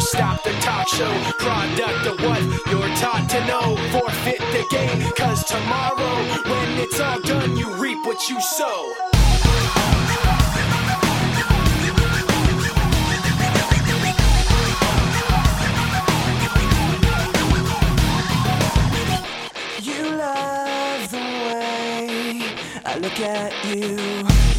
stop the talk show. Product of what you're taught to know. Forfeit the game, cause tomorrow, when it's all done, you reap what you sow. You love the way I look at you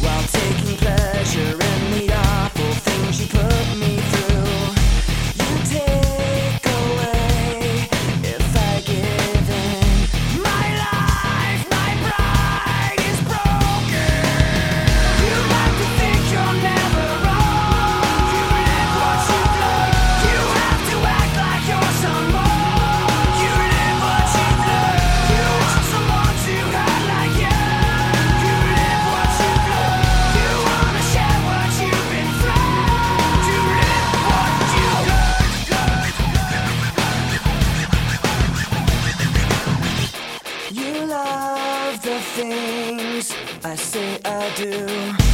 things I say I do.